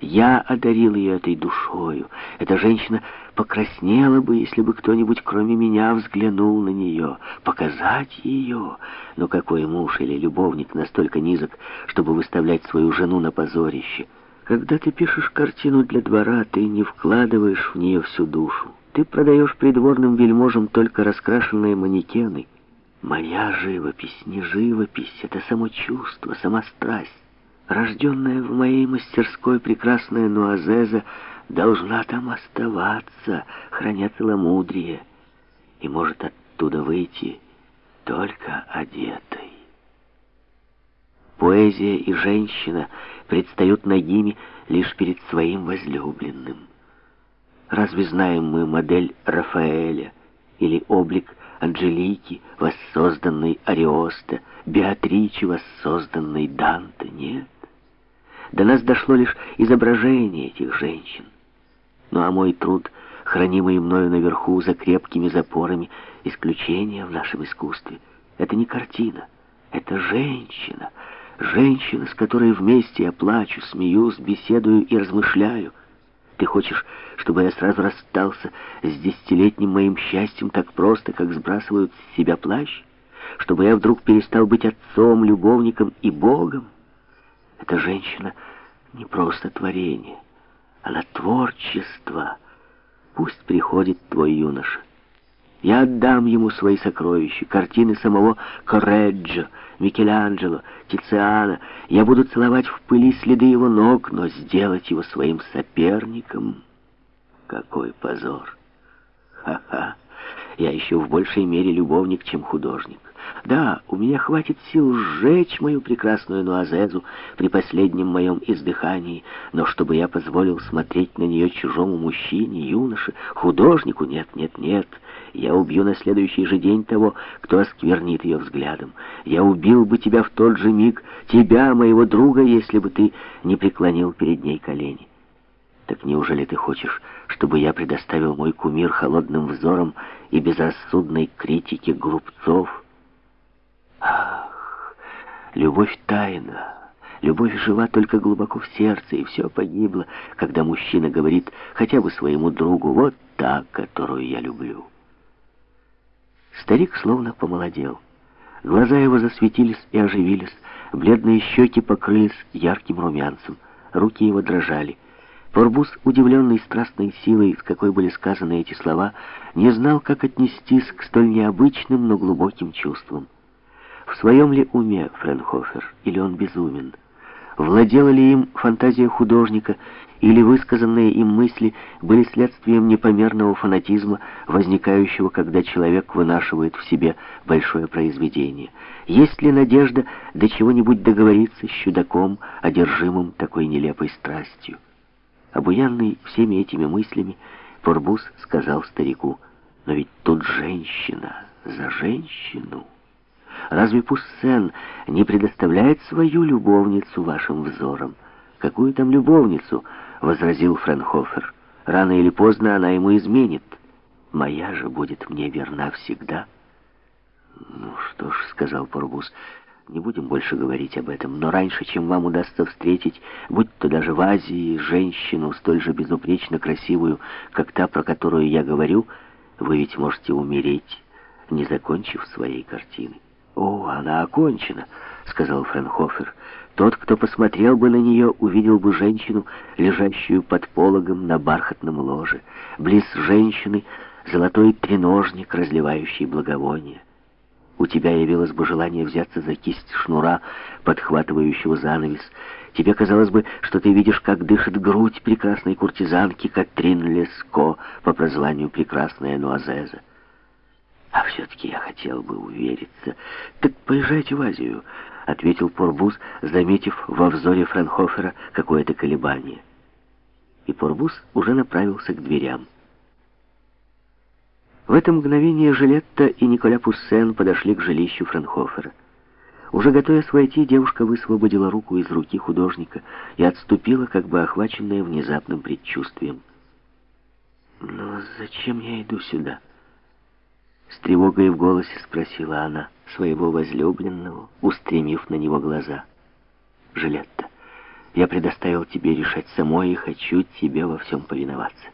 Я одарил ее этой душою. Эта женщина покраснела бы, если бы кто-нибудь, кроме меня, взглянул на нее. Показать ее. Но какой муж или любовник настолько низок, чтобы выставлять свою жену на позорище? Когда ты пишешь картину для двора, ты не вкладываешь в нее всю душу. Ты продаешь придворным вельможам только раскрашенные манекены. Моя живопись, не живопись, это само чувство, сама страсть. Рожденная в моей мастерской прекрасная Нуазеза должна там оставаться, храня целомудрие, и может оттуда выйти только одетой. Поэзия и женщина предстают нагими лишь перед своим возлюбленным. Разве знаем мы модель Рафаэля или облик Анжелики, воссозданной Ариоста, Беатричи, воссозданной Данте? Нет. До нас дошло лишь изображение этих женщин. Ну а мой труд, хранимый мною наверху за крепкими запорами, исключение в нашем искусстве. Это не картина, это женщина. Женщина, с которой вместе я плачу, смеюсь, беседую и размышляю. Ты хочешь, чтобы я сразу расстался с десятилетним моим счастьем так просто, как сбрасывают с себя плащ? Чтобы я вдруг перестал быть отцом, любовником и Богом? Эта женщина не просто творение, она творчество. Пусть приходит твой юноша. Я отдам ему свои сокровища, картины самого Корреджо, Микеланджело, Тициана. Я буду целовать в пыли следы его ног, но сделать его своим соперником... Какой позор! Ха-ха! Я еще в большей мере любовник, чем художник. Да, у меня хватит сил сжечь мою прекрасную Нуазезу при последнем моем издыхании, но чтобы я позволил смотреть на нее чужому мужчине, юноше, художнику, нет, нет, нет. Я убью на следующий же день того, кто осквернит ее взглядом. Я убил бы тебя в тот же миг, тебя, моего друга, если бы ты не преклонил перед ней колени. Так неужели ты хочешь, чтобы я предоставил мой кумир холодным взором и безрассудной критике глупцов? Любовь тайна. Любовь жива только глубоко в сердце, и все погибло, когда мужчина говорит хотя бы своему другу «вот та, которую я люблю». Старик словно помолодел. Глаза его засветились и оживились, бледные щеки покрылись ярким румянцем, руки его дрожали. Порбус, удивленный страстной силой, с какой были сказаны эти слова, не знал, как отнестись к столь необычным, но глубоким чувствам. Своем ли уме Френхофер, или он безумен? Владела ли им фантазия художника, или высказанные им мысли были следствием непомерного фанатизма, возникающего, когда человек вынашивает в себе большое произведение? Есть ли надежда до чего-нибудь договориться с чудаком, одержимым такой нелепой страстью? Обуянный всеми этими мыслями, Порбус сказал старику, «Но ведь тут женщина за женщину. Разве Пуссен не предоставляет свою любовницу вашим взорам?» «Какую там любовницу?» — возразил Френхофер. «Рано или поздно она ему изменит. Моя же будет мне верна всегда». «Ну что ж», — сказал Порбус, — не будем больше говорить об этом, но раньше, чем вам удастся встретить, будь то даже в Азии, женщину столь же безупречно красивую, как та, про которую я говорю, вы ведь можете умереть, не закончив своей картины. «О, она окончена», — сказал Френхофер. «Тот, кто посмотрел бы на нее, увидел бы женщину, лежащую под пологом на бархатном ложе. Близ женщины золотой треножник, разливающий благовоние. У тебя явилось бы желание взяться за кисть шнура, подхватывающего занавес. Тебе казалось бы, что ты видишь, как дышит грудь прекрасной куртизанки Катрин Леско по прозванию «Прекрасная Нуазеза». А все-таки я хотел бы увериться. Так поезжайте в Азию, — ответил Порбус, заметив во взоре Франхофера какое-то колебание. И Порбус уже направился к дверям. В это мгновение Жилетта и Николя Пуссен подошли к жилищу Франхофера. Уже готовясь войти, девушка высвободила руку из руки художника и отступила, как бы охваченная внезапным предчувствием. «Но зачем я иду сюда?» С тревогой в голосе спросила она своего возлюбленного, устремив на него глаза. «Жилетта, Я предоставил тебе решать самой и хочу тебе во всем повиноваться.